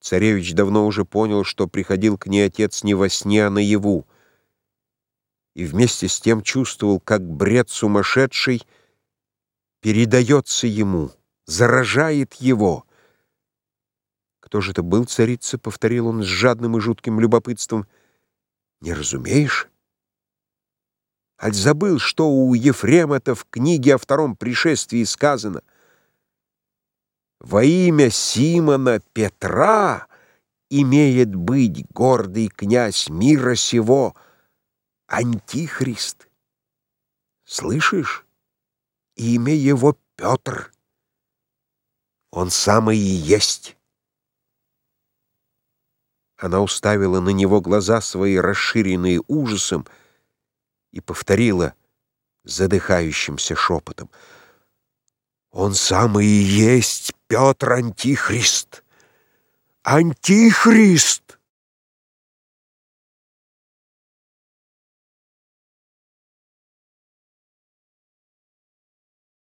Царевич давно уже понял, что приходил к ней отец не во сне, а наяву, и вместе с тем чувствовал, как бред сумасшедший передается ему, заражает его. «Кто же это был, царица?» — повторил он с жадным и жутким любопытством. «Не разумеешь?» Аль забыл, что у Ефрема-то в книге о втором пришествии сказано — во имя Симона Петра имеет быть гордый князь мира сего, Антихрист. Слышишь? Имя его Петр. Он самый и есть. Она уставила на него глаза свои, расширенные ужасом, и повторила задыхающимся шепотом. «Он самый и есть Петр Антихрист! Антихрист!»